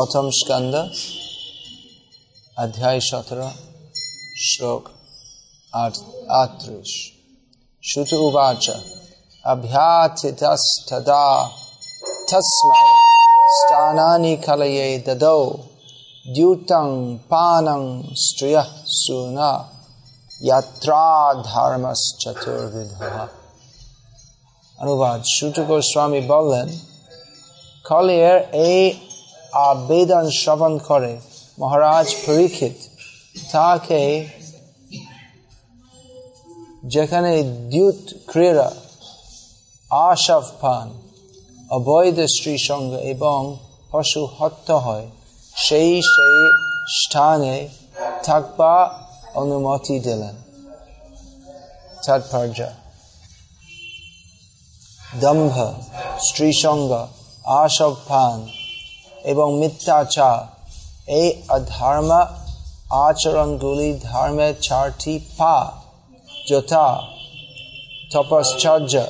प्रथम स्कंद, अध्याय सत्र श्लोक आत्रिश शुच उवाच, अभ्याथितस्तदा, तस्मै स्थानानि कलये ददौ, द्यूतं पानं स्त्रियः सूना यात्रा धर्मश्चतुर्विधः अनुवाद श्रुत गोस्वामी बोलन कलियर ए আবেদন শ্রবণ করে। মহারাজ পরীক্ষিত। তাকে যেখানে দ্যুত ক্রীড়া আশাব পান, অবৈধ স্ত্রী সঙ্গ এবং পশু হত্যা হয়, সেই সেই স্থানে থাকবা অনুমতি দিলেন। তাৎপর্য দম্ভ, স্ত্রী সঙ্গ আশব পান এবং মিথ্যাচার এই অধর্ম আচরণগুলি ধর্মের চারটি পা যথা তপশ্চর্য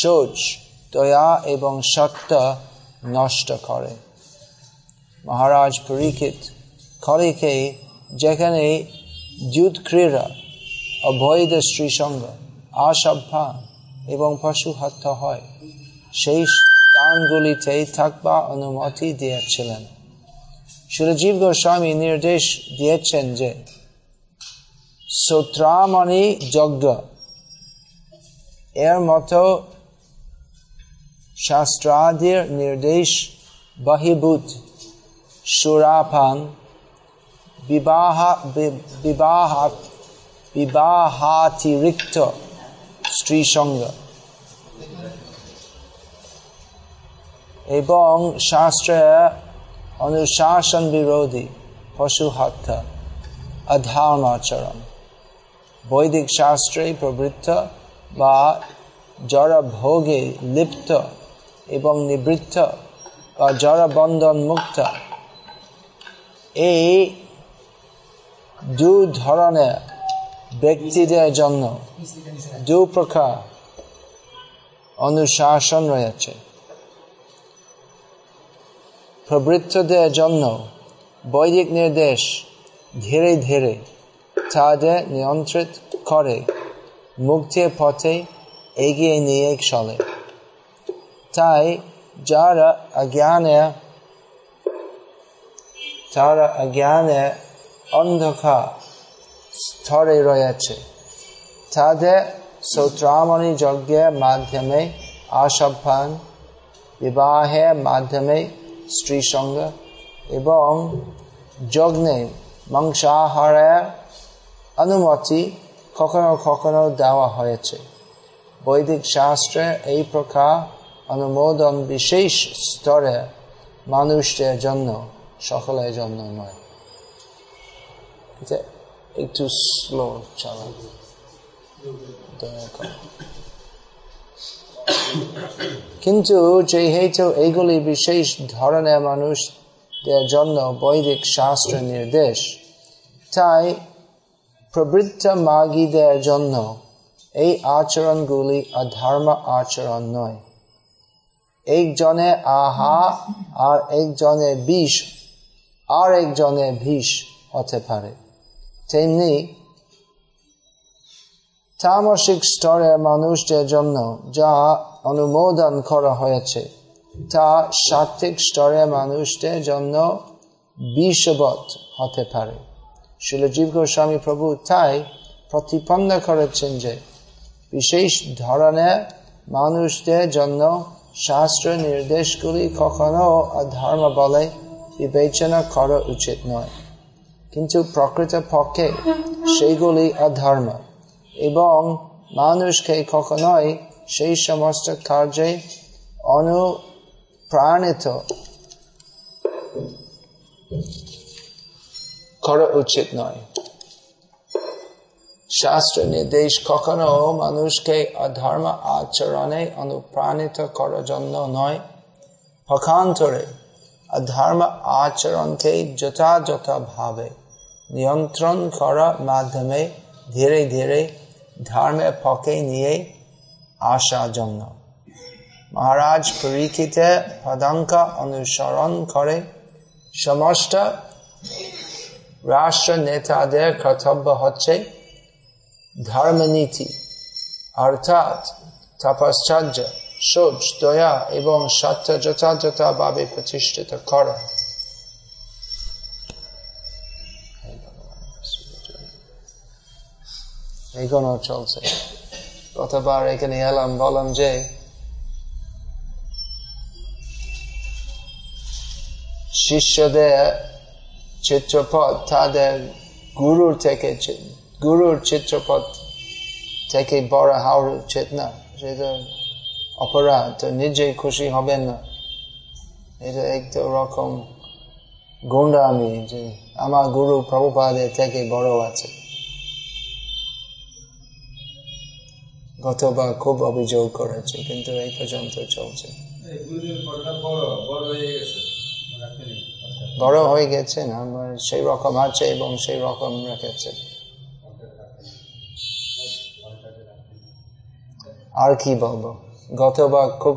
শোচ দয়া এবং সত্য নষ্ট করে। মহারাজ পরীক্ষিত কলিকে, যেখানে যুদ্ধ ক্রীড়া অবৈধ স্ত্রী সঙ্গ আসাভ্যান এবং পশু হত্যা হয়, সেই স্থানগুলিতে থাকবা অনুমতি দিয়েছিলেন সুরজীব গোস্বামী নির্দেশ দিয়েছেন যে সূত্রামণি যজ্ঞ এর মতো শাস্ত্রাদির নির্দেশ বহিভূত সুরাপান বিবাহ বিবাহ বিবাহাতিরিক্ত স্ত্রী সঙ্গ এবং শাস্ত্রে অনুশাসন বিরোধী পশু হত্যা অধর্মাচরণ বৈদিক শাস্ত্রে প্রবৃত্ত বা জড় ভোগে লিপ্ত এবং নিবৃত্ত বা জড় বন্ধন মুক্ত এই দু ধরনের ব্যক্তিদের জন্য দু প্রকার অনুশাসন রয়েছে। প্রবৃত্তদের জন্য বৈদিক নির্দেশ ধীরে ধীরে তাদের নিয়ন্ত্রিত করে, মুক্তির পথে এগিয়ে নিয়ে চলে। তাই যারা অজ্ঞানে, তারা অজ্ঞানে অন্ধকার স্তরে রয়েছে, তাদের সৌত্রামণি যজ্ঞের মাধ্যমে আসাভান বিবাহের মাধ্যমে স্ত্রী সঙ্গ এবং যজ্ঞে মাংসাহারের অনুমতি কখনো কখনো দেওয়া হয়েছে। বৈদিক শাস্ত্রে এই প্রকার অনুমোদন বিশেষ স্তরে মানুষদের জন্য, সকলের জন্য নয়। একটু স্লো চালান কিন্তু যেহেতু এইগুলি বিশেষ ধরনের মানুষদের জন্য বৈদিক শাস্ত্র নির্দেশ, তাই প্রবৃত্ত মাগীদের জন্য এই আচরণগুলি অধর্ম আচরণ নয়। একজনে আহা আর একজনে বিষ আর একজনে বিষ হতে পারে। তেমনি তামসিক স্তরের মানুষদের জন্য যা অনুমোদন করা হয়েছে। তা সাত্বিক স্তরে মানুষদের জন্য বিষবৎ হতে পারে। শিলজীব গোস্বামী প্রভু তাই প্রতিপন্ন করেছেন যে, বিশেষ ধরনের মানুষদের জন্য শাস্ত্র নির্দেশগুলি কখনো ধর্ম বলে বিবেচনা করা উচিত নয়। কিন্তু প্রকৃত পক্ষে সেগুলি অধর্ম এবং মানুষকে কখনোই সেই সমস্ত কার্যে অনুপ্রাণিত করা উচিত নয় শাস্ত্র নির্দেশ কখনো মানুষকে অধর্ম আচরণে অনুপ্রাণিত করার জন্য নয় পক্ষান্তরে অধর্ম আচরণকে যথাযথভাবে নিয়ন্ত্রণ করার মাধ্যমে ধীরে ধীরে ধর্মের পক্ষে নিয়ে আসার জন্য মহারাজ পরীক্ষিতে পদাঙ্ক অনুসরণ করে। সমস্ত রাষ্ট্র নেতাদের কর্তব্য হচ্ছে ধর্মনীতি, অর্থাৎ তপশ্চর্য শোচ দয়া এবং সত্য যথাযথভাবে প্রতিষ্ঠিত করা। এগোনো চলছে। কতবার এখানে এলাম বললাম যে, শিষ্যদের চিত্রপথ তাদের গুরুর থেকে গুরুর চিত্রপথ থেকে বড় হওয়ার উচিত না। সেটা অপরাধ, তো নিজেই খুশি হবেন না। এটা একটু রকম গুন্ডা আমি যে আমার গুরু প্রভুপাদের থেকে বড় আছে। গতবার খুব অভিযোগ করেছে কিন্তু এই পর্যন্ত চলছে। বড় হয়ে গেছে। না সেই রকম আছে এবং সেই রকম রেখেছে। আর কি বলব? গতবার খুব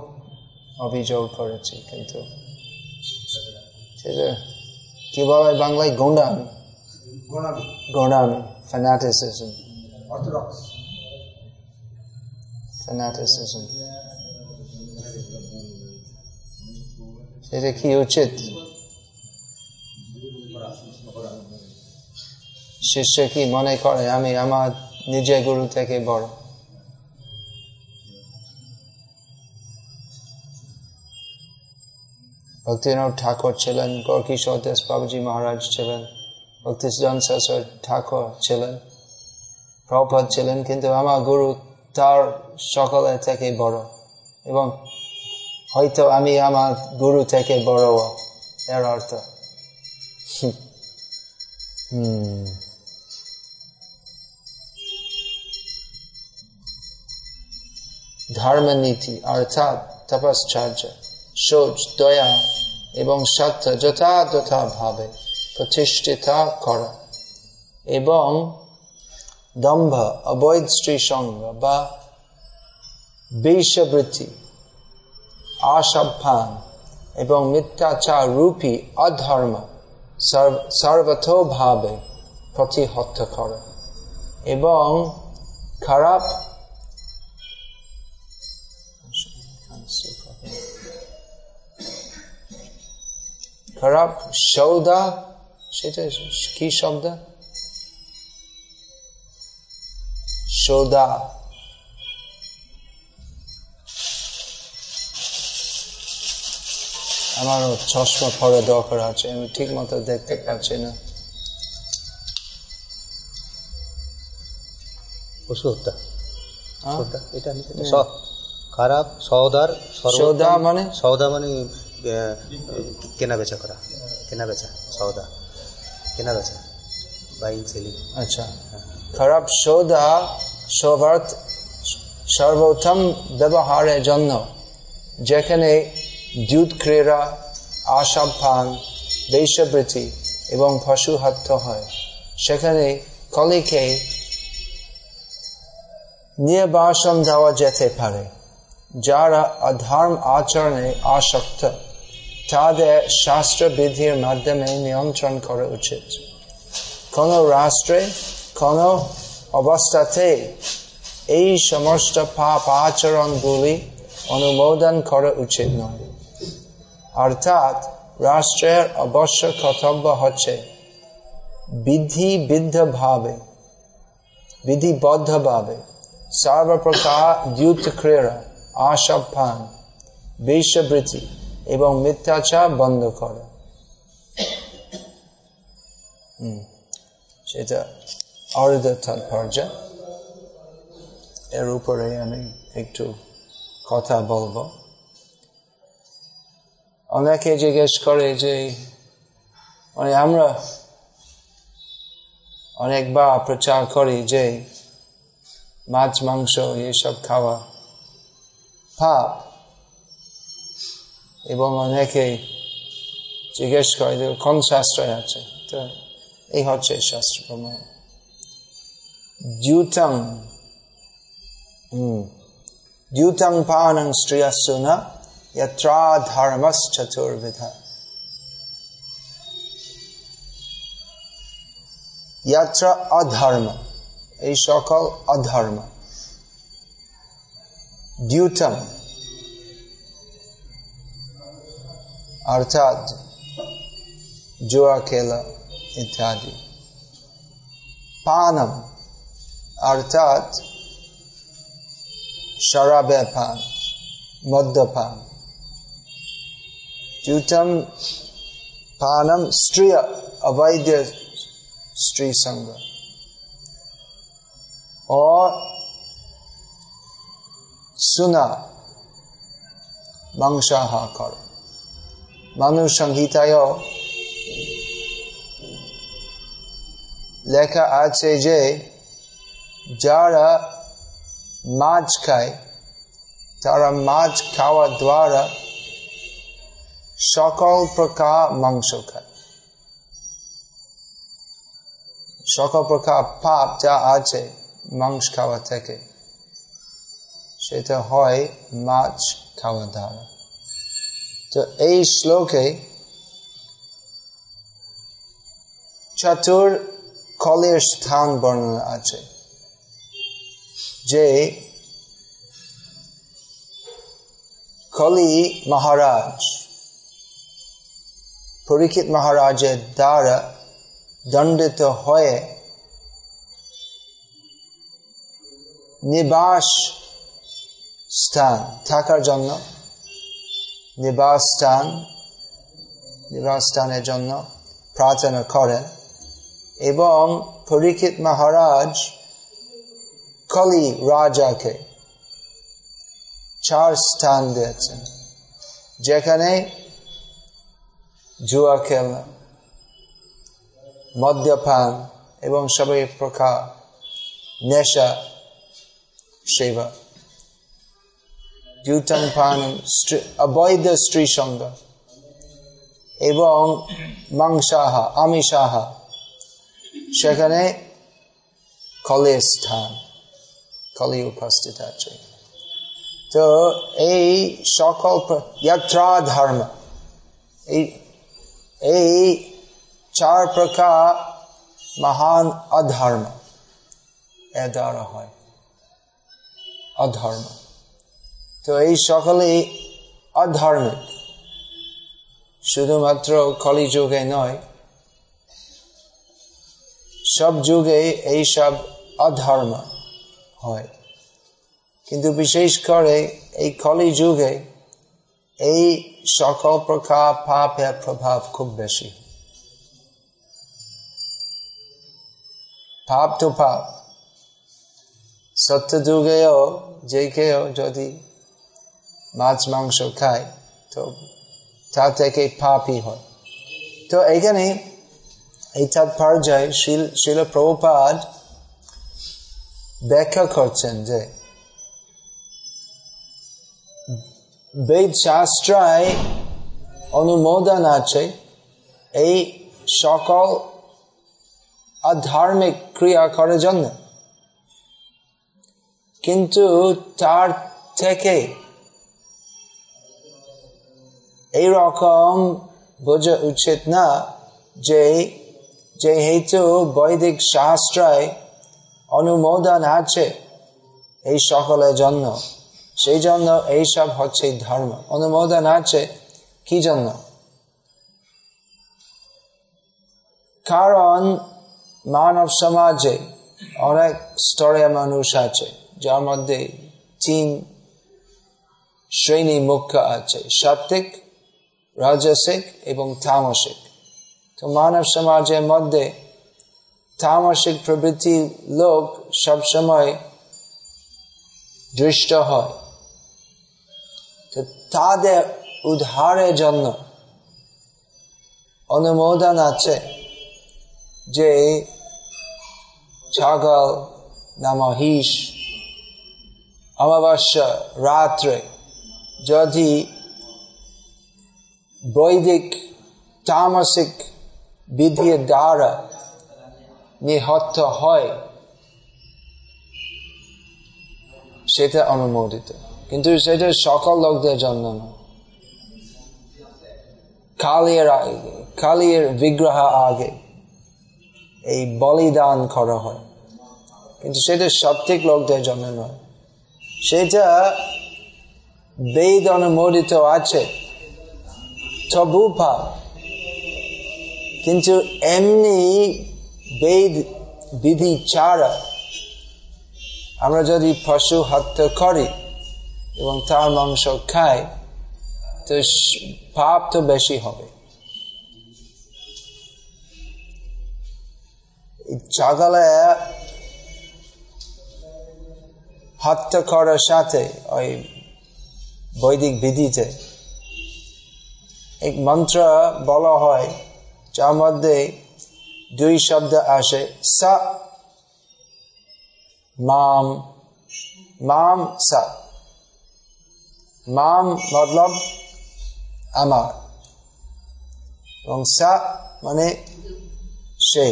অভিযোগ করেছি কিন্তু কি বলে বাংলায় গোন্ডামি গোন্ডামি ফ্যানাটিসিজম fanaticism. কি উচিত শিষ্য কি মনে করে আমি আমার নিজের গুরু থেকে বড় ভক্তিনাথ ঠাকুর ছিলেন গৌরকিশোর দাস বাবুজি মহারাজ ছিলেন ভক্তিজন ঠাকুর ছিলেন প্রভুপদ ছিলেন কিন্তু আমার গুরু তার সকলের থেকে বড়। এবং হয়তো আমি আমার গুরু থেকে বড় এর অর্থ। ধর্মনীতি অর্থাৎ তপশ্চর্য শোচ দয়া এবং সত্য যথাযথভাবে প্রতিষ্ঠিত করা। এবং দম্ভ, অবৈধ স্ত্রী সঙ্গ বা বেশবৃত্তি আসাভান এবং মিথ্যাচার রূপী অধর্ম সর্বতভাবে প্রতিহত করে এবং খারাপ খারাপ সৌদা, সেটা কি শব্দ? সৌদা আমারও চশমা পরে দরকার আছে আমি ঠিক মতো দেখতে পাচ্ছি না। ওষুধটা? এটা খারাপ সৌদার সৌদা মানে? সৌদা মানে কেনা বেচা করা। কেনা বেচা সৌদা কেনা বেচা বাইং সেলিং আচ্ছা। খারাপ সৌদা সৌভার্থ সর্বোত্তম ব্যবহারের জন্য যেখানে দুধ ক্রীড়া আশাভান দেশবৃত্তি এবং পশু হত্যা হয়। সেখানে কলিকে নির্বাসন দেওয়া যেতে পারে, যারা অধর্ম আচরণে আসক্ত। তাদের শাস্ত্রবিধির মাধ্যমে নিয়ন্ত্রণ করা উচিত। কোন রাষ্ট্রে কোন অবস্থাতে এই সমস্ত পাপ আচরণগুলি অনুমোদন করা উচিত নয়। অর্থাৎ রাষ্ট্রের অবশ্য কর্তব্য হচ্ছে বিধিবিদ্ধভাবে, বিধিবদ্ধভাবে সর্বপ্রকার দ্যুত ক্রীড়া আশাপান বেশবৃত্তি এবং মিথ্যাচার বন্ধ করে। সেটা অর্ধ তাৎপর্য এর উপরে আমি একটু কথা বলব। অনেকে জিজ্ঞেস করে যে মানে আমরা অনেকবার প্রচার করি যে, মাছ, মাংস এসব খাওয়া পাপ এবং অনেকে জিজ্ঞেস করে কোন শাস্ত্র আছে? তো এই হচ্ছে শাস্ত্র প্রমাণ। Jutang. Hmm. Jutang panang striyasuna yatra dharmas chaturvidha. Yatra adharma. এই সকল অধর্ম ডিউটাম অর্থাৎ জুয়া খেলা ইত্যাদি পানম অর্থাৎ শরাবে পান মদ্যপান দ্যুতম পানম স্ত্রী অবৈধ স্ত্রী সঙ্গ और सुना মাংসাহার মানুষ সংহিতায় লেখা আছে যে যারা মাছ খায়, তারা মাছ খাওয়া দ্বারা সকল প্রকার মাংস খায়। সকল প্রকার পাপ যা আছে, মাংস খাওয়া থেকে, সেটা হয় মাছ খাওয়া দ্বারা। তো এই শ্লোকে চতুর কলের স্থান বর্ণনা আছে। যে কলি মহারাজ, পরীক্ষিত মহারাজের দ্বারা দণ্ডিত হয়ে নিবাস স্থান থাকার জন্য, নিবাস স্থান, নিবাস স্থানের জন্য প্রার্থনা করেন এবং পরীক্ষিত মহারাজ কলি রাজাকে চার স্থান দিয়েছেন, যেখানে জুয়া খেলা, মদ্যপান এবং সবাই প্রকার নেশা সেবা। দ্যুতং পান অবৈধ স্ত্রী সঙ্গ এবং মাংসাহা, আমিষাহা, সেখানে কলের স্থান। কলি উপস্থিত আছে তো এই সকল যাত্রা ধর্ম এই এই চার প্রকার মহান অধর্ম এ দ্বারা হয় অধর্ম তো এই সকলেই অধর্মিক শুধুমাত্র কলি যুগে নয় সব যুগে এই সব অধর্ম হয়। কিন্তু বিশেষ করে এই কলি যুগে এই সকল প্রকার পাপের প্রভাব খুব বেশি। পাপ তো পাপ। সত্য যুগেও যে কেউ যদি মাছ, মাংস খায়, তো তা থেকে পাপই হয়। তো এখানে এই তাৎপর্যায় শিল শিল প্রভুপাদ ব্যাখ্যা করছেন যে বেদ শাস্ত্রায় অনুমোদন আছে এই সকল আধার্মিক ক্রিয়া করার জন্য। কিন্তু তার থেকে এই রকম বোঝা উচিত না যে যেহেতু বৈদিক শাস্ত্রায় অনুমোদন আছে এই সকলের জন্য। সেই জন্য এইসব হচ্ছে ধর্ম। অনুমোদন আছে কি জন্য? কারণ মানব সমাজে অনেক স্তরের মানুষ আছে, যার মধ্যে তিন শ্রেণি মুখ্য আছে সাত্বিক রাজসিক এবং তামসিক। তো মানব সমাজের মধ্যে তামসিক প্রভৃতি লোক সবসময় দৃষ্ট হয়। তাদের উদ্ধারের জন্য অনুমোদন আছে যে ছাগল না মহিষ অমাবস্যা রাত্রে যদি বৈদিক তামসিক বিধির দ্বারা নিহত হয়। সেটা অনুমোদিত। কিন্তু সেটা সকল লোকদের জন্য না। কালির আগে কালির বিগ্রহ আগে এই বলিদান করা হয়। কিন্তু সেটা সঠিক লোকদের জন্য নয় সেটা বেদ অনুমোদিত আছে। তবু কিন্তু এমনি বেদ, বিধি ছাড়া আমরা যদি পশু হত্যা করি এবং তার মাংস খাই, তো পাপ তো বেশি হবে। ছাগলে হত্যা করার সাথে ওই বৈদিক বিধিতে এক মন্ত্র বলা হয়, যার মধ্যে দুই শব্দ আসে, স, মাম মাম, স। মাম মতলব আমার। এবং সা মানে সে।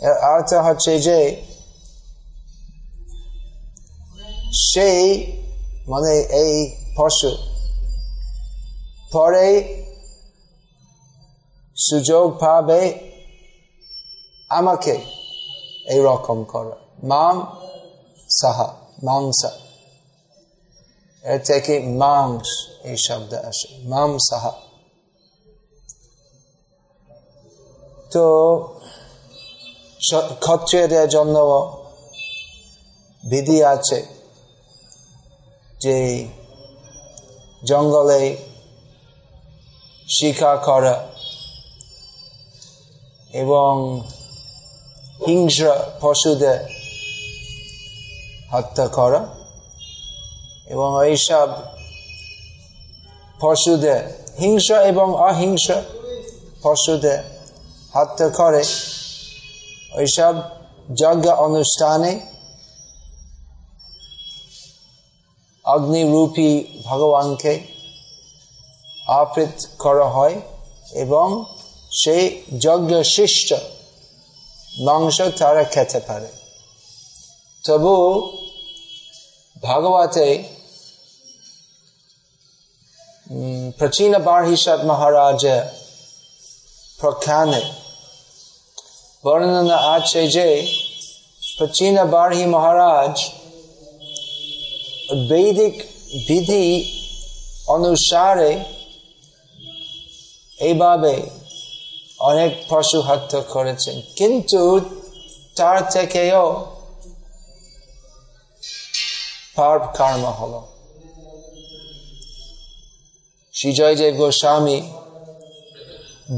এর অর্থ হচ্ছে যে, সেই মানে এই পশু। পরে সুযোগ পাবে আমাকে এই রকম করা। মাম সাহা মাংসা। এর থেকে মাংস এই শব্দ আসে। মাম সাহা তো ক্ষত্রিয়দের জন্য বিধি আছে যে জঙ্গলে শিকার করা এবং হিংস্র পশুদের হত্যা করা এবং এইসব পশুদের হিংস্র এবং অহিংস্র পশুদের হত্যা করে। ওইসব যজ্ঞ অনুষ্ঠানে অগ্নিরূপী ভগবানকে আপৃত করা হয় এবং সেই যজ্ঞ শিষ্ট মাংস তারা খেতে পারে। তবু ভাগবতে প্রাচীন বারহিষদ মহারাজ প্রখ্যানে বর্ণনা আছে যে, প্রাচীন বারহি মহারাজ বৈদিক বিধি অনুসারে এইভাবে অনেক পশু হত্যা করেছেন। কিন্তু তার থেকেও পাপ কর্ম হল। শ্রী জয়দেব গোস্বামী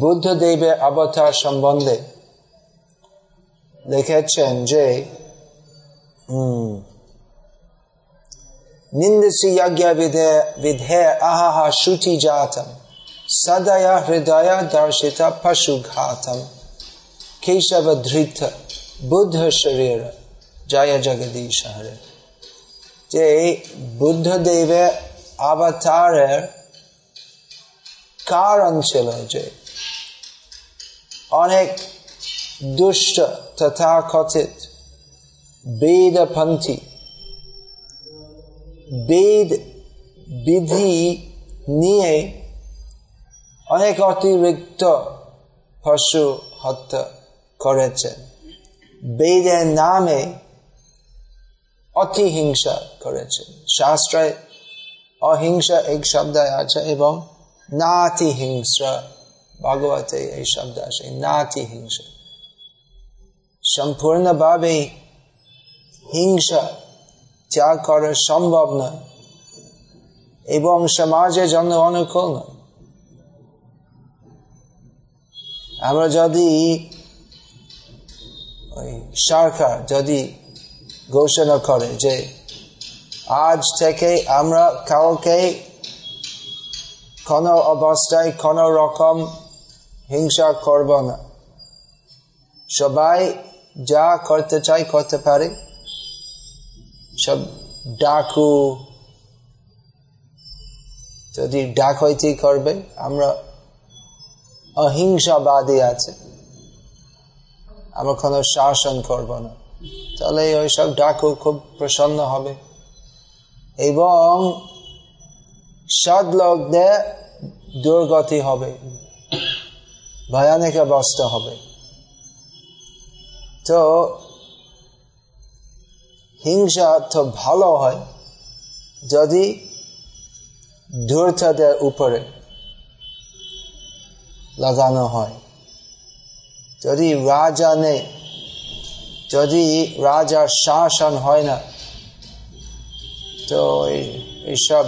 বুদ্ধদেবের অবতার সম্বন্ধে লিখেছেন যে নিন্দসি যজ্ঞ বিধে বিধে আহা শুচি জাতম। Sadaya Hridaya Darshita Pashughatam Keshava Dhrita Buddha Sharira Jaya Jagadish Hare যে বুদ্ধদেবের আবাতারের কারণ ছিল যে অনেক দুষ্ট তথাকথিত বেদপন্থী বেদ বিধি নিয়ে অনেক অতিরিক্ত পশু হত্যা করেছেন বেদের নামে অতিহিংসা করেছেন শাস্ত্রে অহিংসা এক শব্দ আছে এবং নাতি হিংসা ভগবতে এই শব্দ আছে নাতি হিংসা সম্পূর্ণভাবে হিংসা ত্যাগ করা সম্ভব নয় এবং সমাজের জন্য অনুকূল নয়। আমরা যদি সরকার যদি ঘোষণা করে যে আজ থেকে আমরা কাউকে কোনো অবস্থায় কোনো রকম হিংসা করব না। সবাই যা করতে চাই করতে পারে। সব ডাকু, যদি ডাকইতি করবে, আমরা অহিংসাবাদী আছে। আমরা কোনো শাসন করব না। তাহলে ওইসব ডাকু খুব প্রসন্ন হবে। এবং সদ লোকদের দুর্গতি হবে। ভয়ানক অবস্থা হবে। তো হিংসা তো ভালো হয় যদি ধূর্তদের উপরে লাগানো হয়। যদি রাজা নেই, যদি রাজার শাসন হয় না, তো এইসব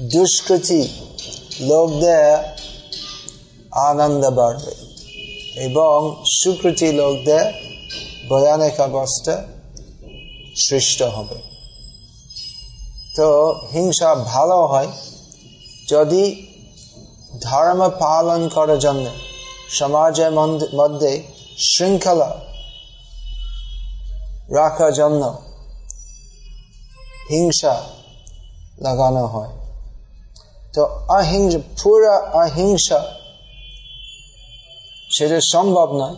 দুষ্কৃতি লোকদের আনন্দ বাড়বে এবং সুকৃতি লোকদের ভয়ানক অবস্থা সৃষ্ট হবে। তো হিংসা ভালো হয় যদি ধর্ম পালন করার জন্য সমাজের মধ্যে শৃঙ্খলা রাখার জন্য হিংসা লাগানো হয়। তো অহিংসা, পুরা অহিংসা সেটা সম্ভব নয়।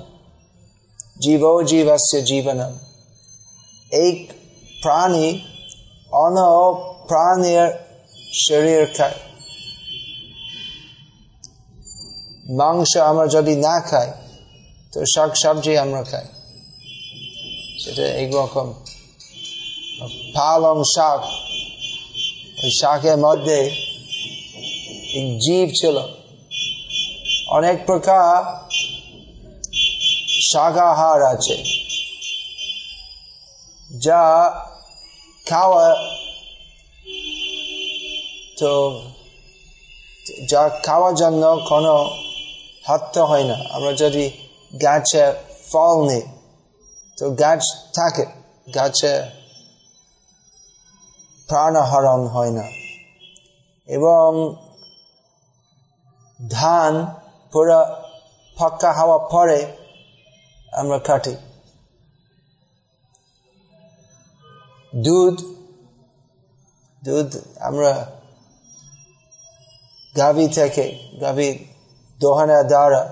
জীব জীবাস্য জীবন এক প্রাণী অন প্রাণীর শরীর খায় মাংস আমরা যদি না খাই, তো শাক সবজি আমরা খাই। সেটা এইরকম পালং শাক, ওই শাকের মধ্যে জীব ছিল। অনেক প্রকার শাকাহার আছে, যা খাওয়া, তো যা খাওয়ার জন্য কোনো হত্যা হয় না। আমরা যদি গাছে ফল নেই, তো গাছ থাকে। গাছে প্রাণহরণ হয় না। এবং ধান পুরো ফাঁকা হওয়া পরে আমরা কাটি। দুধ দুধ আমরা গাভী থেকে, গাভী দোহানা দ্বারা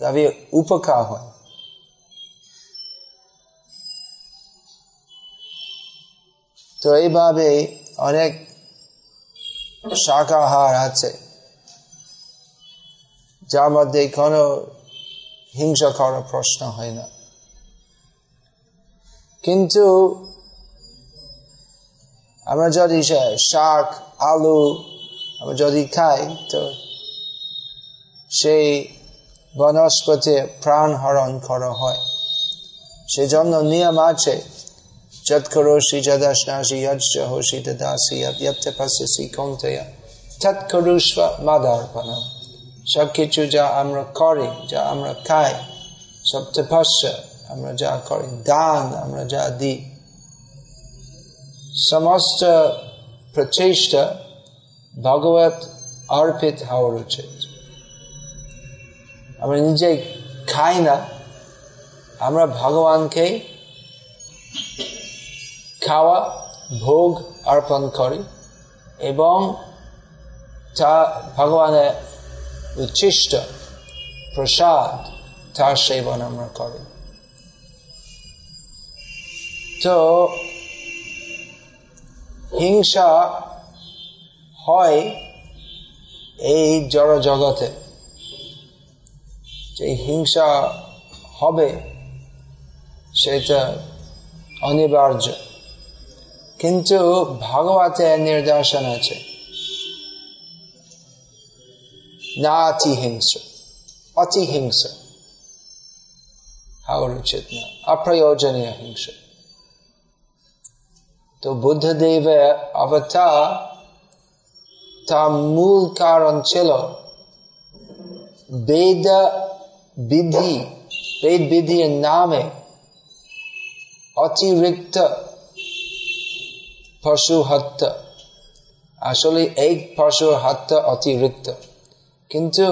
গাভী উপকার হয়। তো এইভাবে অনেক শাকাহার আছে, যার মধ্যে কোনো হিংসা করার প্রশ্ন হয় না। কিন্তু আমরা যদি শাক, আলু আমরা যদি খাই, তো সেই বনস্পতি প্রাণ হরণ করা হয়। সেজন্য নিয়ম আছে, যৎকরোষি যদাসনাসি যজ্জ হোষি সব কিছু যা আমরা করি, যা আমরা খাই সব আমরা যা করি, দান আমরা যা দিই। সমস্ত প্রচেষ্টা ভগবত অর্পিত হওয়ার উচিত। আমরা নিজে খাই না, আমরা ভগবানকে খাওয়া, ভোগ অর্পণ করি এবং তা ভগবানের উচ্ছিষ্ট প্রসাদ তার সেবন আমরা করি। তো হিংসা হয় এই জড় জগতে। যে হিংসা হবে, সেটা অনিবার্য। কিন্তু ভাগবতের নির্দেশন আছে। না হিংস, অতি হিংস। হওয়ার উচিত না অপ্রয়োজনীয় হিংস। তো বুদ্ধদেবের অবতার তার মূল কারণ ছিল বেদ বিধি বেদ বিধির নামে অতিরিক্ত পশু হত্যা। আসলে এক পশুর হত্যা অতিরিক্ত। কিন্তু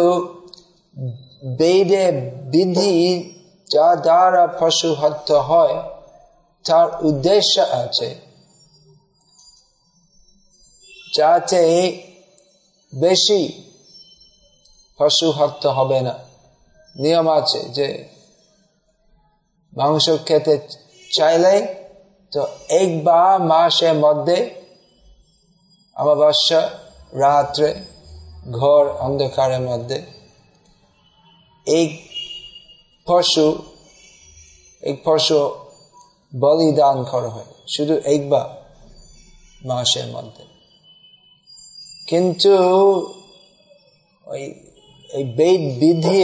বেদে বিধি যা দ্বারা পশু হত্যা হয়, তার উদ্দেশ্য আছে যাতে বেশি পশু হত্যা হবে না। নিয়ম আছে যে মাংস খেতে চাইলে তো একবার মাসের মধ্যে অমাবস্যা, রাত্রে ঘর অন্ধকারের মধ্যে এই পশু এক পশু বলিদান করা হয়, শুধু একবার মাসের মধ্যে। কিন্তু ওই, এই বেদ বিধি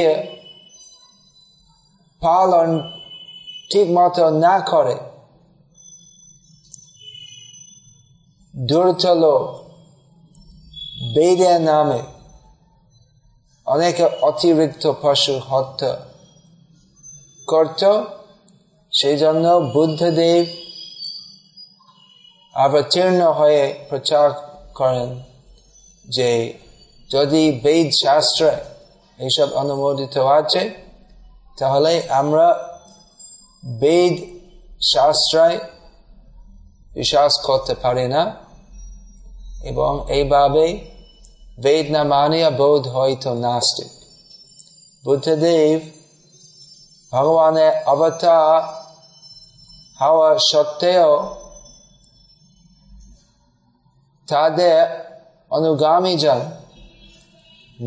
পালন ঠিক মতো না করে। দুর্চল বেদের নামে। অনেকে অতিরিক্ত পশু হত্যা করত সেই জন্য বুদ্ধদেব অবতীর্ণ হয়ে প্রচার করেন যে যদি বেদ শাস্ত্রে এইসব অনুমোদিত আছে তাহলে আমরা বেদ শাস্ত্রায় বিশ্বাস করতে পারি না এবং এইভাবে বেদ না মানিয়া বোধ হয়তো নাস্তিক। বুদ্ধদেব ভগবানের অবতার হওয়া সত্ত্বেও তাদের অনুগামী যান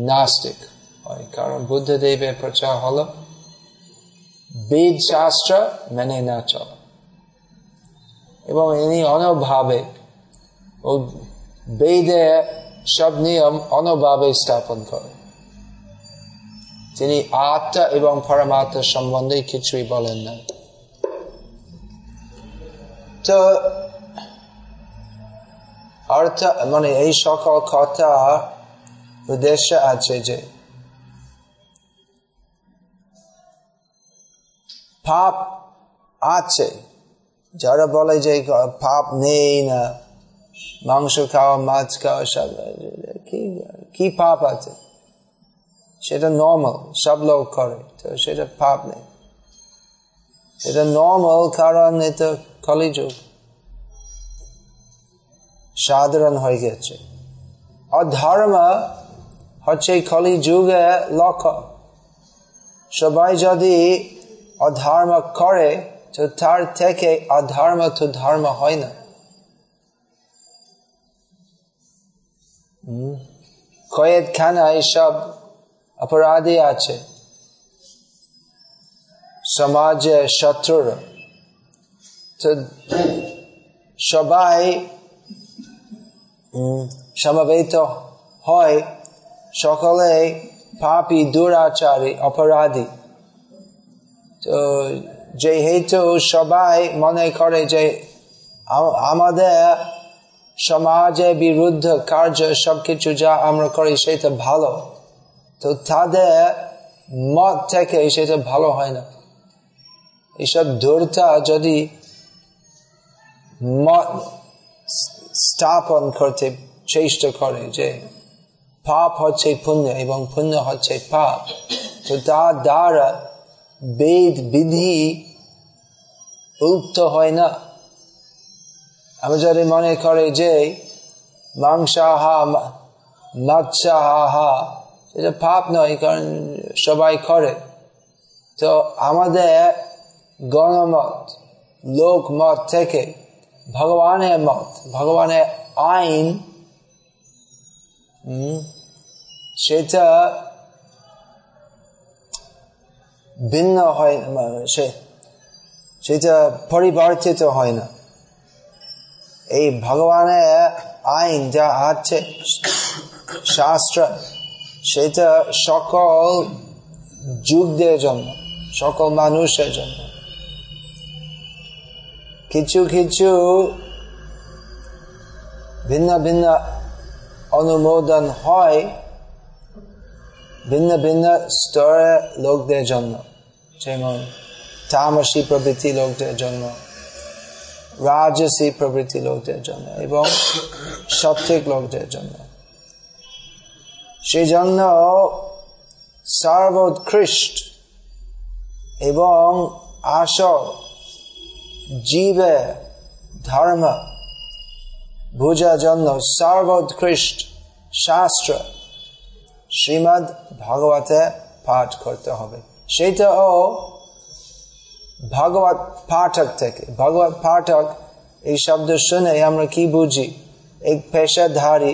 নাস্তিক হয়, কারণ বুদ্ধদেবের প্রচার হল বেদ শাস্ত্র মেনে না চল। এবং ইনি অনভাবে ও বেদে সব নিয়ম অনভাবে স্থাপন করে তিনি আত্মা এবং পরমাত্মা সম্বন্ধে কিছুই বলেন না। তো অর্থ মানে এই সকল কথা উদ্দেশ্য আছে যে পাপ আছে। যারা বলে যে পাপ নেই না, মাংস খাওয়া, মাছ খাওয়া, সব কি পাপ আছে? সেটা নর্মাল সব লোক করে, তো সেটা পাপ নেই। সেটা নর্মাল কারণ, এটা কলিযুগ। সাধারণ হয়ে গেছে। অধর্ম হচ্ছে কলি যুগে লক্ষ্য। সবাই যদি অধর্ম করে, তো তার থেকে অধর্ম তো ধর্ম হয় না। কয়েদ খানা এইসব অপরাধী আছে। সমাজে শত্রুর। তো সবাই সমবেত হয়। সকলে পাপি, দুরাচারী, অপরাধী। তো যেহেতু সবাই মনে করে যে আমাদের সমাজে বিরুদ্ধ কার্য সবকিছু যা আমরা করি সেটা ভালো, তো তাদের মত থেকে সেটা ভালো হয় না। এইসব ধূর্তা যদি মত স্থাপন করতে চেষ্টা করে যে পাপ হচ্ছে পুণ্য এবং পুণ্য হচ্ছে পাপ, তো তার দ্বারা বেদ বিধি উক্ত হয় না। আমি যদি মনে করে যে মাংসাহা মাৎসাহা সেটা পাপ নয়, কারণ সবাই করে। তো আমাদের গণমত লোক মত থেকে ভগবানের মত, ভগবানের আইন সেটা ভিন্ন হয় সে, সেটা পরিবর্তিত হয় না। এই ভগবানের আইন যা আছে, শাস্ত্র, সেটা সকল যুগদের জন্য, সকল মানুষের জন্য। কিছু কিছু ভিন্ন ভিন্ন অনুমোদন হয়, ভিন্ন ভিন্ন স্তরে লোকদের জন্য। যেমন তামসী প্রভৃতি লোকদের জন্য, রাজসী প্রভৃতি লোকদের জন্য এবং সত্যিক লোকদের জন্য। সেই জন্য সর্বোৎকৃষ্ট এবং আসল জীবে ধর্ম বুঝার জন্য সর্বোৎকৃষ্ট শাস্ত্র শ্রীমদ ভাগবতে পাঠ করতে হবে। সেটাও ভগবত পাঠক থেকে, ভগবত পাঠক এই শব্দ শুনে আমরা কি বুঝি? এক পেশাধারী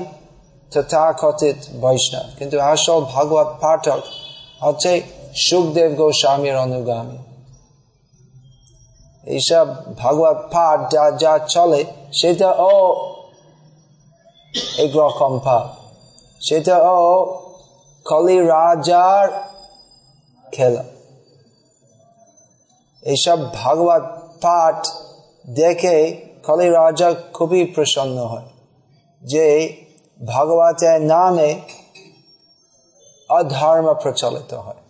তথাকথিত বৈষ্ণব, কিন্তু আসল ভগবত পাঠক হচ্ছে সুখদেব গোস্বামীর অনুগামী। এইসব ভাগবত পাঠ যা যা চলে, সেটা ও একরকম পাপ সেটা ও কলি রাজার খেলা। এইসব ভাগবত পাঠ দেখে কলি রাজা খুবই প্রসন্ন হয় যে ভাগবতের নামে অধর্ম প্রচলিত হয়।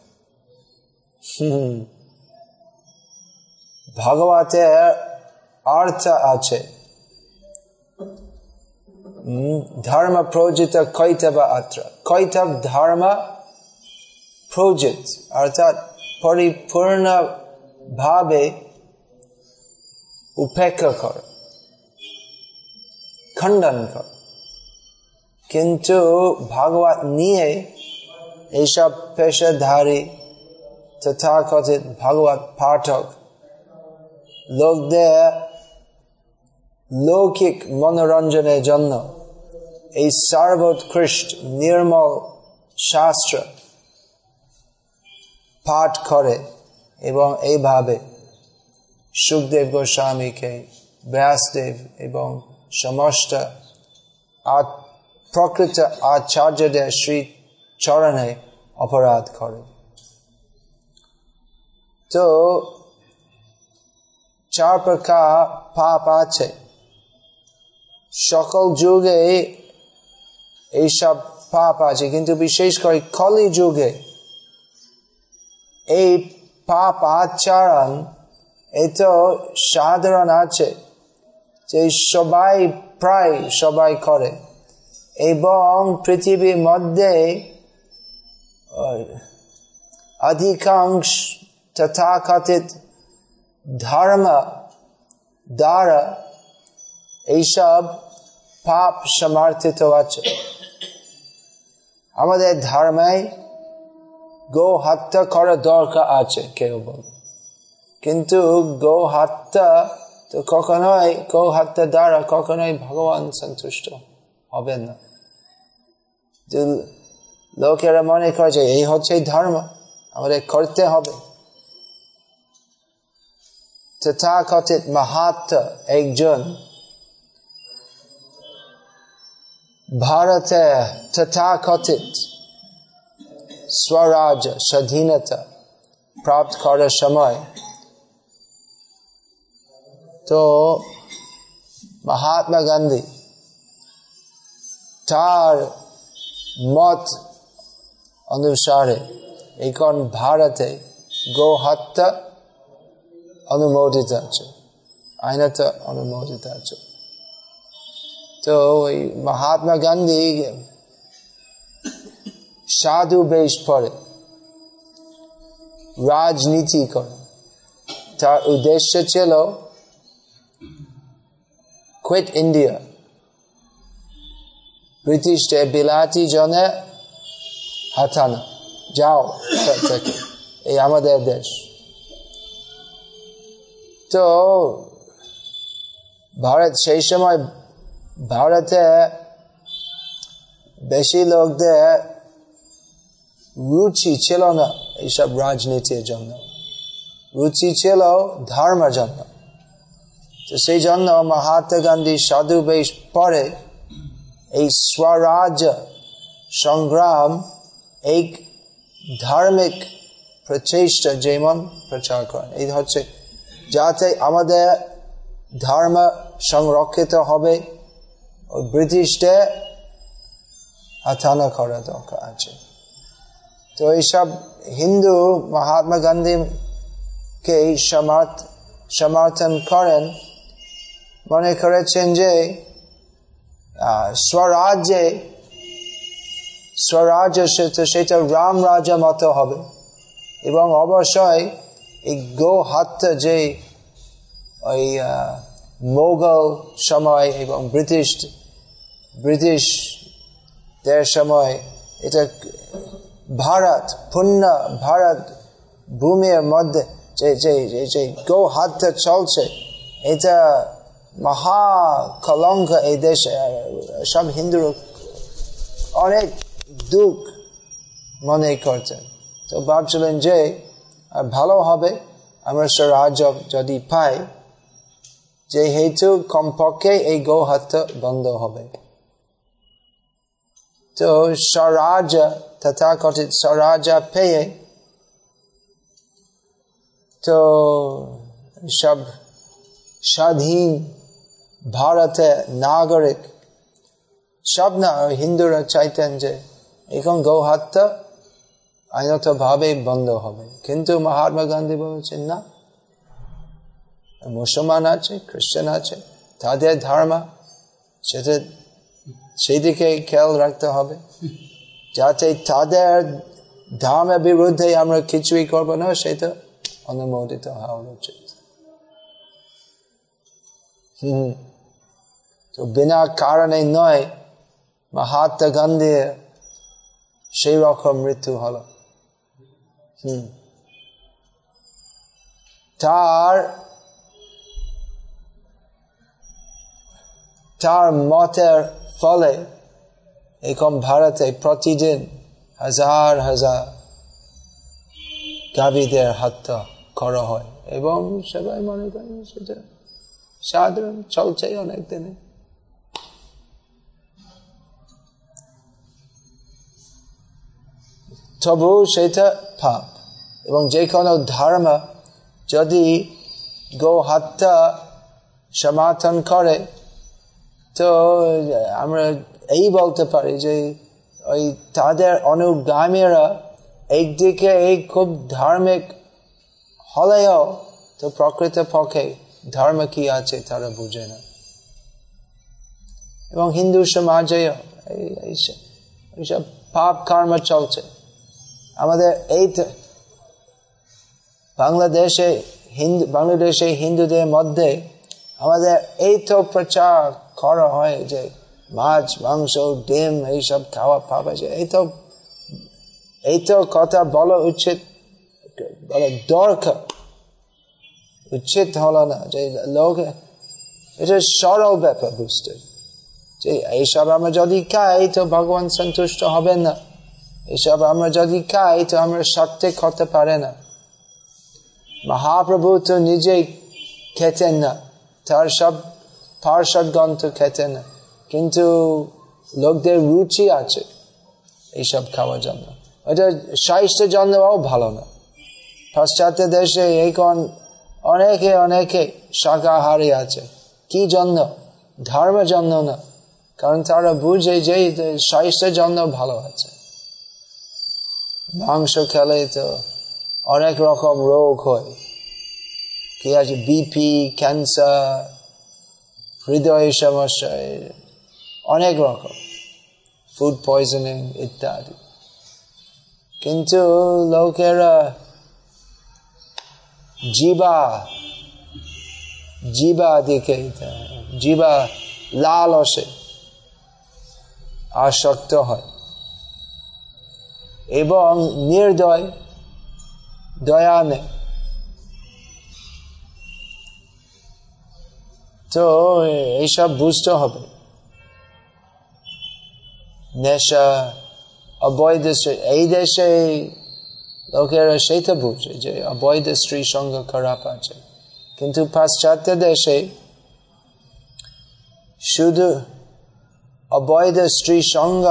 ভাগবতের অর্থ আছে ধর্ম প্রজিত কৈতব অত্র। কৈতব ধর্ম প্রজিত অর্থাৎ পরিপূর্ণ ভাবে উপেক্ষা কর, খণ্ডন কর। কিন্তু ভাগবত নিয়ে এইসব পেশাধারী তথাকথিত ভাগবত পাঠক লোকদের লৌকিক মনোরঞ্জনের জন্য এই সর্বোৎকৃষ্ট নির্মল শাস্ত্র পাঠ করে এবং এইভাবে সুখদেব গোস্বামীকে, ব্যাসদেব এবং সমস্ত প্রকৃত আচার্যদের শ্রী চরণে অপরাধ করে। তো চার প্রকার পাপ আছে। সকল যুগে এইসব পাপ আছে, কিন্তু বিশেষ করে কলি যুগে এই পাপ আচরণ এত সাধারণ আছে যে সবাই প্রায় সবাই করে। এবং পৃথিবীর মধ্যে অধিকাংশ তথাকথিত ধর্ম দ্বারা এইসব পাপ সমর্থিত আছে। আমাদের ধর্মে গো হত্যা করা দরকার আছে কেউ বলে। কিন্তু গো হত্যা তো কখনোই গো হত্যা দ্বারা কখনোই ভগবান সন্তুষ্ট হবে না। লোকেরা মনে করে যে এই হচ্ছে ধর্ম, আমাদের করতে হবে। তথাকথিত মাহাত্ম একজন ভারতে তথাকথিত স্বরাজ স্বাধীনতা প্রাপ্ত করার সময়। তো মহাত্মা গান্ধী তার মত অনুসারে এখন ভারতে গো হত্যা অনুমোদিত আছে, আইনত অনুমোদিত আছে। তো ওই মহাত্মা গান্ধী সাধু বেশ পরে রাজনীতি করে। তার উদ্দেশ্য ছিল কুইট ইন্ডিয়া ব্রিটিশদের বিলাতি জনে হাতানো যাও থেকে, এই আমাদের দেশ। তো, ভারত, সেই সময় ভারতে বেশি লোকদের রুচি ছিল না এইসব রাজনীতির জন্য রুচি ছিল ধর্মের জন্য তো সেই জন্য মহাত্মা গান্ধী সাধু বেশ পরে এই স্বরাজ সংগ্রাম এক ধার্মিক প্রচেষ্টা যেমন প্রচার করেন এই হচ্ছে যাতে আমাদের ধর্ম সংরক্ষিত হবে ও ব্রিটিশদের হাতানা করা দরকার আছে তো এইসব হিন্দু মহাত্মা গান্ধীকে সমর্থন করেন, মনে করেছেন যে স্বরাজ্যে, স্বরাজ্য সেটা রাম রাজা মতো হবে। এবং অবশ্যই এই গো হত্যা যে ওই মোগল সময় এবং ব্রিটিশ ব্রিটিশদের সময় এটা ভারত পূর্ণ ভারত ভূমির মধ্যে যে যে যে গো হত্যা চলছে এটা মহা কলঙ্ক এই দেশে সব হিন্দু অনেক দুঃখ মনে করছেন তো ভাবছিলেন যে ভালো হবে আমরা স্বরাজ যদি পাই যে হেতু কমপক্ষে এই গো হত্যা বন্ধ হবে তো স্বরাজ তথাকথিত স্বরাজা পেয়ে তো সব স্বাধীন ভারতে নাগরিক সব না হিন্দুরা চাইতেন যে এখন গৌ হত্যা আইনত ভাবে বন্ধ হবে কিন্তু মহাত্মা গান্ধী বলছেন না মুসলমান আছে খ্রিস্টান আছে তাদের ধর্ম সেটা সেই দিকে খেয়াল রাখতে হবে যাতে তাদের ধর্মের বিরুদ্ধে আমরা কিছুই করব না, সেটা অনুমোদিত হওয়া উচিত। হম। তো বিনা কারণে নয়, মহাত্মা গান্ধী সেই রকম মৃত্যু হল। হম। তার তার মতের ফলে এখন ভারতে প্রতিদিন হাজার হাজার গাভীদের হত্যা করা হয় এবং সবাই মনে করেন সেটা সাধারণ চলছে অনেক দিনে। তবু সেটা পাপ এবং যে কোনো ধর্ম যদি গো হত্যা সমর্থন করে, তো আমরা এই বলতে পারি যে ওই তাদের অনুগামীরা একদিকে এই খুব ধার্মিক হলেও তো প্রকৃত পক্ষে ধর্ম কি আছে তারা বুঝে না। এবং হিন্দু সমাজে এইসব পাপ কর্ম চলছে। আমাদের এই বাংলাদেশে হিন্দু, বাংলাদেশে হিন্দুদের মধ্যে আমাদের এই তো প্রচার করা হয় যে মাছ, মাংস, ডিম, এইসব খাওয়া পাপ আছে এই তো এই তো কথা বলা উচিত, বলা দরকার। উচিত হলো না যে লোক, এটা সরল ব্যাপার, বুঝতে। যে এইসব আমরা যদি খাই, তো ভগবান সন্তুষ্ট হবেন না। এইসব আমরা যদি খাই, তো আমরা সত্যি করতে পারে না। মহাপ্রভু তো নিজেই খেতেন না, তার সব পার্শ্বদগণ তো খেতেন না। কিন্তু লোকদের রুচি আছে এইসব খাওয়ার জন্য। ওইটা স্বাস্থ্যের জন্যও ভালো না। পাশ্চাত্য দেশে এখন অনেকে অনেকে শাকাহারি আছে। কি জন্য ধর্মের জন্য না। কারণ তারা বুঝে যে স্বাস্থ্যের জন্য ভালো আছে। মাংস খেলে তো অনেক রকম রোগ হয়। কি আছে? বিপি ক্যান্সার হৃদয় সমস্যা অনেক রকম। ফুড পয়জনিং ইত্যাদি। কিন্তু লোকেরা জীবা জীবা দিকে জীবা লাল আসে আসক্ত হয়। এবং নির্দয় দয়া নেই তো এইসব বুঝতে হবে। নেশা অবৈধ এই দেশে লোকেরা সেইটা বুঝে যে অবৈধ স্ত্রী সঙ্গ খারাপ আছে কিন্তু পাশ্চাত্য দেশে শুধু অবৈধ স্ত্রী সঙ্গ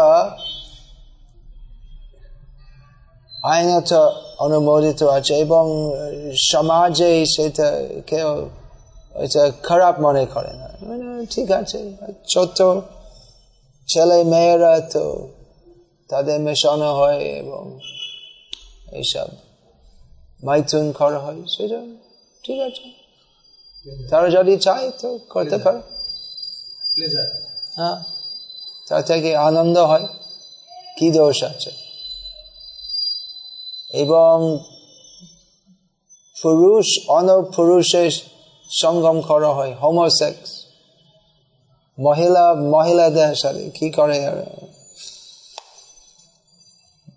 আইনত অনুমোদিত আছে এবং সমাজে সেটা কেউ ওইটা খারাপ মনে করে না ঠিক আছে ছেলে মেয়েরা তো তাদের মেশানো হয় এবং এইসব মাইথুন করা হয় সেটা ঠিক আছে। তারা যদি চায় তো করতে পারে। হ্যাঁ তার থেকে আনন্দ হয় কি দোষ আছে? এবং পুরুষ অন পুরুষের সঙ্গম করা হয় হোমোসেক্স মহিলা, মহিলাদের সাথে কি করে?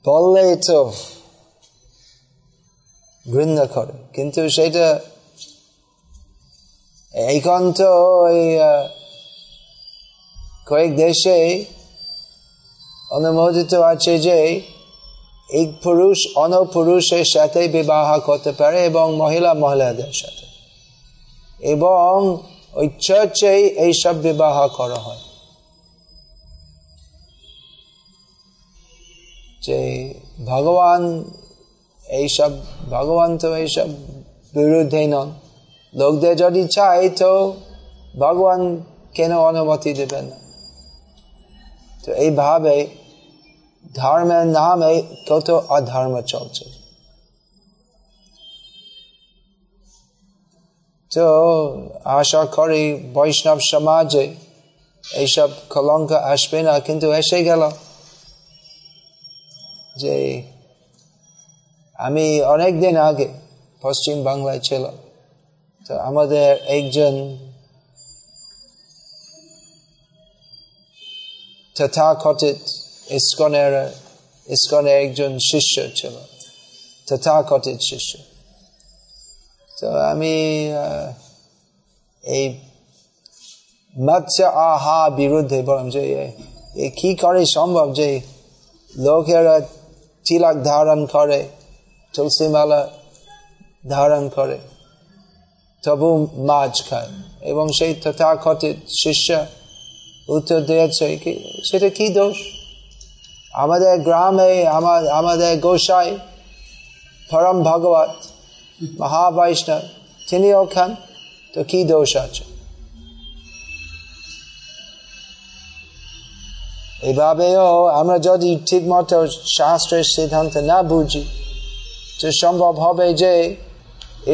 বললে তো ঘৃণা করে। কিন্তু সেটা এখন তো ওই কয়েক দেশে অনুমোদিত আছে যে এক পুরুষ অন পুরুষের সাথে বিবাহ করতে পারে এবং মহিলা মহিলাদের সাথে। এবং ওই চার্চেই এইসব বিবাহ করা হয়। যে ভগবান এইসব ভগবান তো এইসব বিরুদ্ধে নন। লোকদের যদি চায় তো ভগবান কেন অনুমতি দেবেন না? তো এইভাবে ধর্মের নামে কত অধর্ম চলছে। তো আশা করি বৈষ্ণব সমাজে এইসব কলঙ্ক আসবে না, কিন্তু এসে গেল যে আমি অনেক দিন আগে পশ্চিম বাংলায় ছিল। তো আমাদের একজন তথাকথিত ইস্কনের ইস্কনের একজন শিষ্য ছিল, তথাকথিত শিষ্য। তো আমি এই মৎস্য আহা বিরুদ্ধে বললাম যে কি করে সম্ভব যে লোকেরা চিলাক ধারণ করে, তুলসী মালা ধারণ করে, তবু মাছ খায়? এবং সেই তথাকথিত শিষ্য উত্তর দিয়েছে কি, সেটা কি দোষ? আমাদের গ্রামে আমাদের গোসাই পরম ভগবত মহাবৈষ্ণব তিনিও খান তো কি দোষ আছে এভাবেও আমরা যদি ঠিক মতো শাস্ত্রের সিদ্ধান্ত না বুঝি তো সম্ভব হবে যে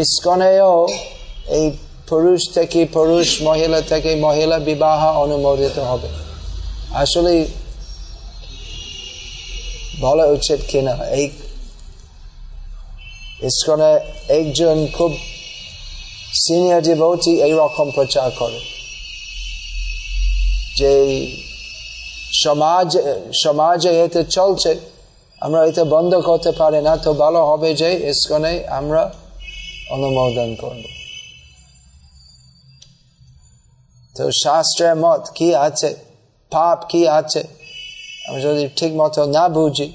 ইস্কনেও এই পুরুষ থেকে পুরুষ মহিলা থেকে মহিলা বিবাহ অনুমোদিত হবে আসলে বলা উচিত কিনা এই ইস্কনে একজন খুব সিনিয়র ডিভোটি এইরকম প্রচার করে যে সমাজ সমাজে এতে চলছে আমরা এটা বন্ধ করতে পারি না তো ভালো হবে যে ইস্কনে আমরা অনুমোদন করব তো শাস্ত্রের মত কি আছে পাপ কি আছে আমি যদি ঠিক মতো না বুঝি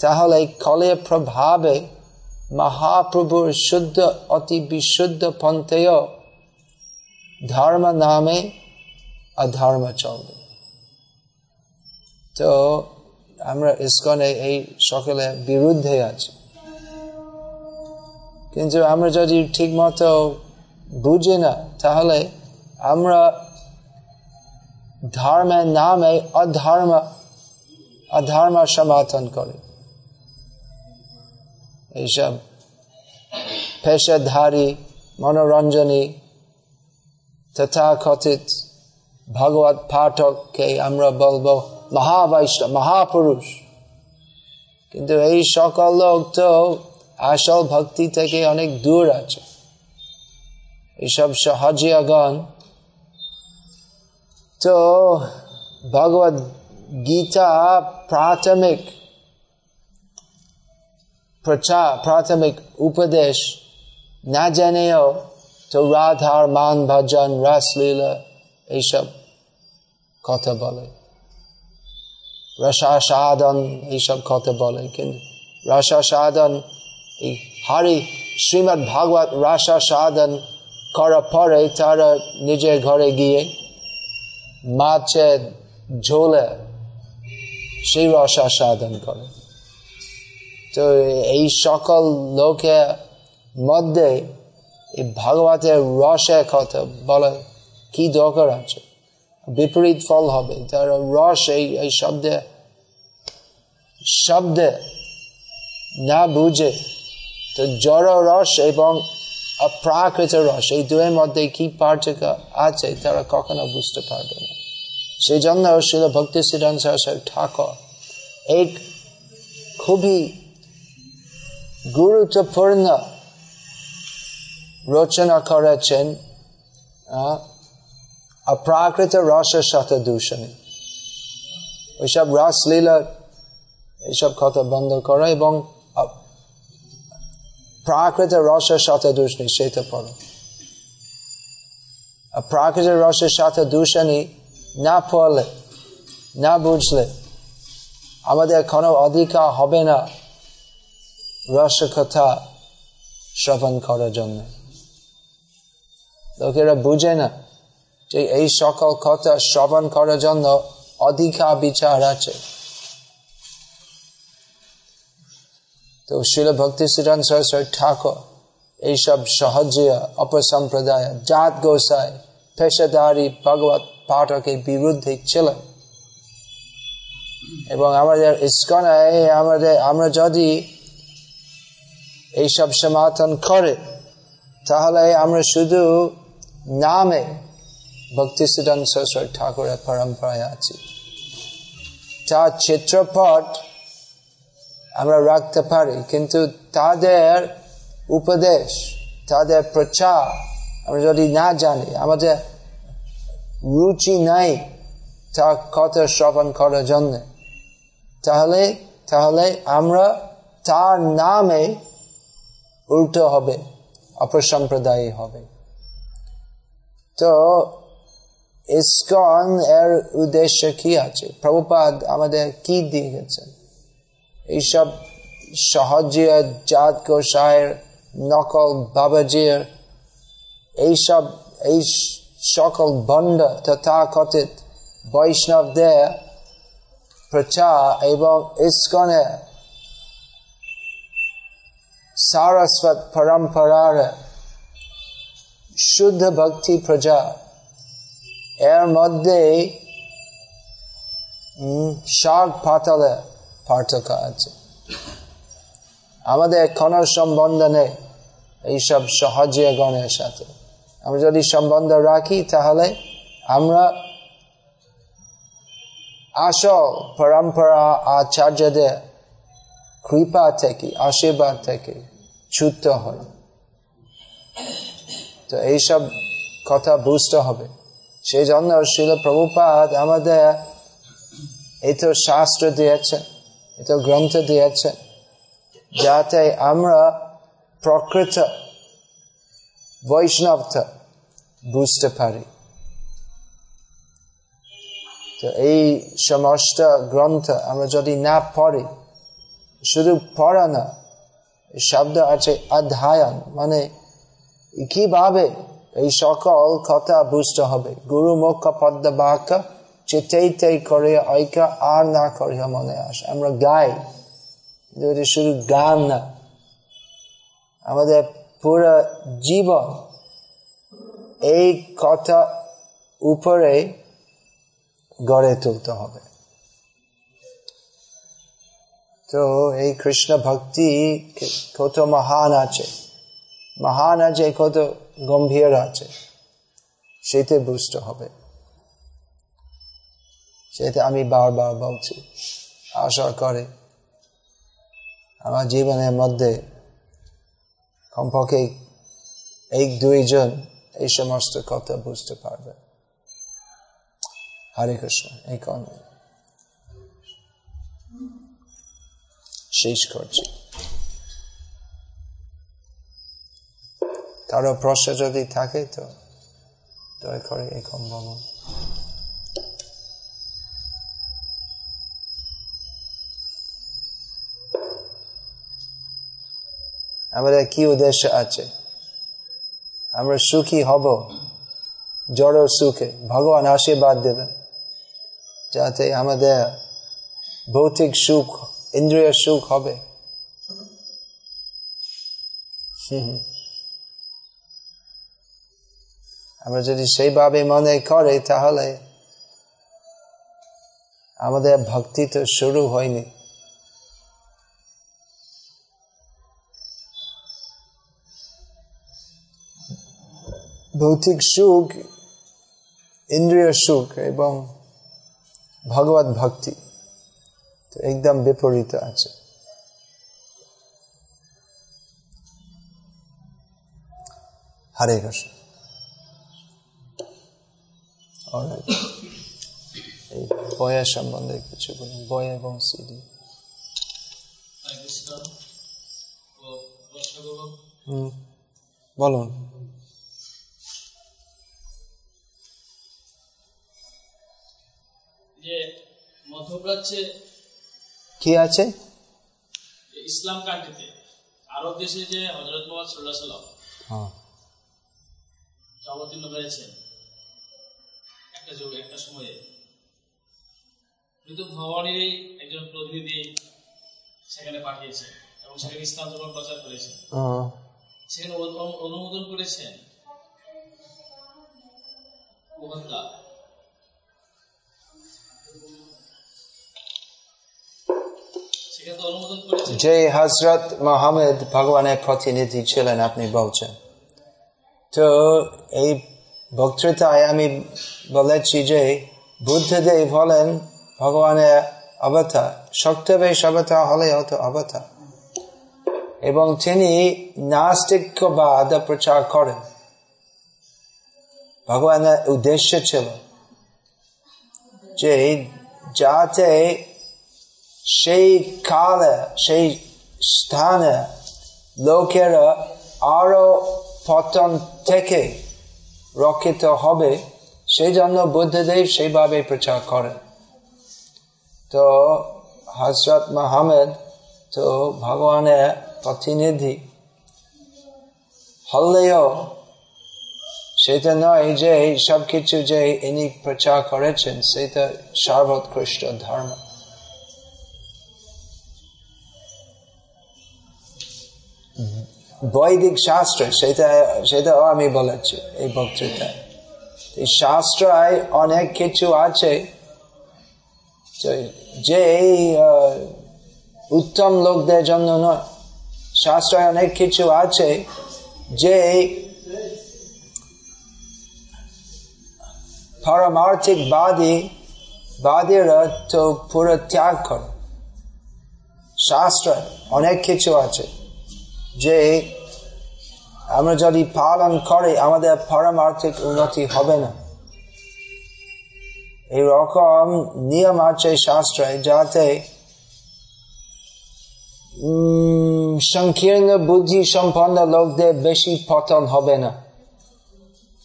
তাহলে কলের প্রভাবে মহাপ্রভুর শুদ্ধ, অতি বিশুদ্ধ পন্থেয় ধর্ম নামে অধর্ম চলবে তো আমরা ইস্কনে এই সকলের বিরুদ্ধে আছি। কিন্তু আমরা যদি ঠিক মতো বুঝি না, তাহলে আমরা ধর্মের নামে অধর্ম অধর্ম সমর্থন করে। এইসব পেশাধারী, মনোরঞ্জনী, তথাকথিত ভগবত পাঠককে আমরা বলব মহাবৈষ্ণব, মহাপুরুষ। কিন্তু এই সকল লোক তো আসল ভক্তি থেকে অনেক দূর আছে। এইসব সহজিয়াগণ তো ভগবত গীতা প্রাথমিক প্রচার প্রাথমিক উপদেশ না জেনেও তো রাধার মান ভজন রাসলীলা এইসব কথা বলে রসা সাধন এইসব কথা বলে কিন্তু রসা সাধন এই হারি শ্রীমৎ ভাগবত রসা সাধন করার পরে তারা নিজের ঘরে গিয়ে মাছের ঝোলে সেই রসা সাধন করে তো এই সকল লোকের মধ্যে এই ভাগবতের রসের কথা বলে কি দরকার আছে? বিপরীত ফল হবে। তার রস এই এই শব্দে শব্দে না বুঝে, তো জড় রস এবং অপ্রাকৃত রস, এই দুয়ের মধ্যে কি পার্থক্য আছে তারা কখনো বুঝতে পারবে না। সেই জন্য শিল ভক্তি সিদ্ধান্ত ঠাকুর এক খুবই গুরুত্বপূর্ণ রচনা করেছেন অপ্রাকৃত রসের সাথে দূষণী ওইসব রাসলীলা এইসব কথা বন্ধ করা এবং প্রাকৃত রসের সাথে দূষণী সেটা পড়ো প্রাকৃত রসের সাথে দূষণী না পড়লে না বুঝলে আমাদের কোনো অধিকার হবে না রসকথা শ্রবণ করার জন্য লোকেরা বুঝে না যে এই সকল কথা শ্রবণ করার জন্য অধিকা বিচার আছে তো শিল ভক্তি শ্রীরান সরস্বতী ঠাকুর এইসব সহজিয়া অপসম্প্রদায় জাত গোসাই পেশাদারি ভগবত পাঠকের বিরুদ্ধে ছিলেন এবং আমাদের ইস্কনায় আমাদের আমরা যদি এইসব সমাধান করে, তাহলে আমরা শুধু নামে ভক্তি সিদ্ধান্ত সরস্বতী ঠাকুরের পরম্পরায় আছি। তার চিত্রপট আমরা রাখতে পারি, কিন্তু তাদের উপদেশ, তাদের প্রচার আমরা যদি না জানি, আমাদের রুচি নাই তা কথা শ্রবণ করার জন্য, তাহলে তাহলে আমরা তার নামে উল্টো হবে, অপসম্প্রদায়ী হবে। তো, ইস্কন এর উদ্দেশ্য কি আছে? প্রভুপাদ আমাদের কি দিয়ে গেছেন এইসব সহজীয় জাত গোসাইয়ের নকল বাবাজির এইসব, এই সকল বন্ড তথাকথিত বৈষ্ণবদের প্রচার এবং ইস্কনের সারস্বত পরম্পরার শুদ্ধ ভক্তি প্রজা এর মধ্যে শাক পাতালে পার্থক্য আছে আমাদের কোনো সম্বন্ধ নেই এইসব সহজে গণের সাথে আমরা যদি সম্বন্ধ রাখি তাহলে আমরা আসল পরম্পরা আচার্যদের কৃপা থেকে আশীর্বাদ থেকে ছুটতে হয়। তো এইসব কথা বুঝতে হবে। সেই জন্য শিল প্রভুপাত আমাদের এই তো শাস্ত্র দিয়েছে, এই তো গ্রন্থ দিয়েছে, যাতে আমরা প্রকৃত বৈষ্ণবতা বুঝতে পারি। তো এই সমস্ত গ্রন্থ আমরা যদি না পড়ি, শুধু পড়া না শব্দ আছে অধ্যায়ন মানে কীভাবে এই সকল কথা বুঝতে হবে? গুরু মুখ পদ্ম বাক্য চিতেইতে করে ঐক্য, আর না করিয়া মনে আসে। আমরা গাই শুধু গান না। আমাদের পুরো জীবন এই কথা উপরে গড়ে তুলতে হবে। তো এই কৃষ্ণ ভক্তি কত মহান আছে। মহান আছে, কত গম্ভীর আছে। সেটা বুঝতে হবে। সেটা আমি বারবার বলছি, আশা করে। আমার জীবনের মধ্যে কমপক্ষে এক দুইজন এই সমস্ত কথা বুঝতে পারবে। হরে কৃষ্ণ, এই কর্মে শেষ করছি কারও প্রশ্ন যদি থাকে তো দয়া করে এখন বলুন আমাদের কি উদ্দেশ্য আছে? আমরা সুখী হব, জড় সুখে। ভগবান আশীর্বাদ দেবেন, যাতে আমাদের ভৌতিক সুখ ইন্দ্রিয় সুখ হবে। আমরা যদি সেইভাবে মনে করে তাহলে আমাদের ভক্তি তো শুরু হয়নি। ভৌতিক সুখ, ইন্দ্রিয় সুখ এবং ভগবত ভক্তি। তো একদম বিপরীত আছে। হরে কৃষ্ণ। এই বয়ের সম্বন্ধে কিছু বলুন। বয় এবং সিডি বলুন। যে মধ্যপ্রাচ্যে কি আছে? ইসলাম কান্ট্রিতে। আরব দেশে যে হজরত মোহাম্মদ সাল্লাহ সাল্লাম হ্যাঁ। অবতীর্ণ হয়েছেন একটা যুগে একটা সময়ে। কিন্তু ভগবানেরই একজন প্রতিনিধি সেখানে পাঠিয়েছে এবং সেখানে ইসলাম যখন প্রচার করেছে হ্যাঁ। সেখানে অনু- অনুমোদন করেছেন। মহত্তা যে হজরত মোহাম্মদ ভগবানের প্রতিনিধি ছিলেন আপনি বলছেন। তো এই বক্তৃতায় আমি বলেছি যে বুদ্ধদেব হলেন ভগবানের অবতার শক্তবেশ অবতার হলে হতো অবতার। এবং তিনি নাস্তিকবাদ প্রচার করেন। ভগবানের উদ্দেশ্য ছিল যে যাতে সেই কালে, সেই স্থানে লোকেরা আরও পতন থেকে রক্ষিত হবে সেই জন্য বুদ্ধদেব সেইভাবে প্রচার করেন। তো হজরত মাহমেদ তো ভগবানের প্রতিনিধি হলেও সেটা নয় যে সবকিছু যে ইনি প্রচার করেছেন, সেটা সর্বোৎকৃষ্ট ধর্ম। বৈদিক শাস্ত্র সেটা সেটাও আমি বলেছি এই বক্তৃতায়। এই শাস্ত্রায় অনেক কিছু আছে যে- আহ, উত্তম লোকদের জন্য নয়। শাস্ত্রায় অনেক কিছু আছে যে পারমার্থিক বাদী বাদীরা তো পুরো ত্যাগ করে। শাস্ত্র অনেক কিছু আছে। যে আমরা যদি পালন করে, আমাদের পারমার্থিক উন্নতি হবে না। এইরকম নিয়ম আছে শাস্ত্রে, যাতে সংকীর্ণ বুদ্ধি সম্পন্ন লোকদের বেশি পতন হবে না।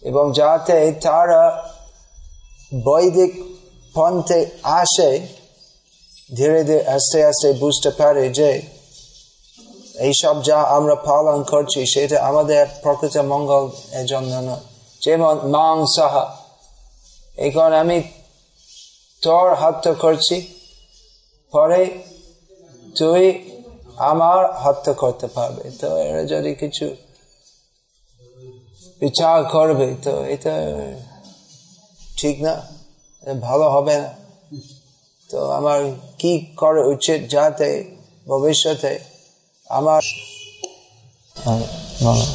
এবং যাতে তারা বৈদিক পন্থে আসে, ধীরে ধীরে আস্তে আস্তে বুঝতে পারে যে এইসব যা আমরা পালন করছি, সেটা আমাদের প্রকৃত মঙ্গল এর জন্য নয় যেমন মাংসাহ। এখন আমি তোর হত্যা করছি, পরে তুই আমার হত্যা করতে পারবে। তো এরা যদি কিছু বিচার করবে, তো এটা ঠিক না, ভালো হবে না। তো আমার কি করা উচিত যাতে ভবিষ্যতে আমার হ্যাঁ, বলো।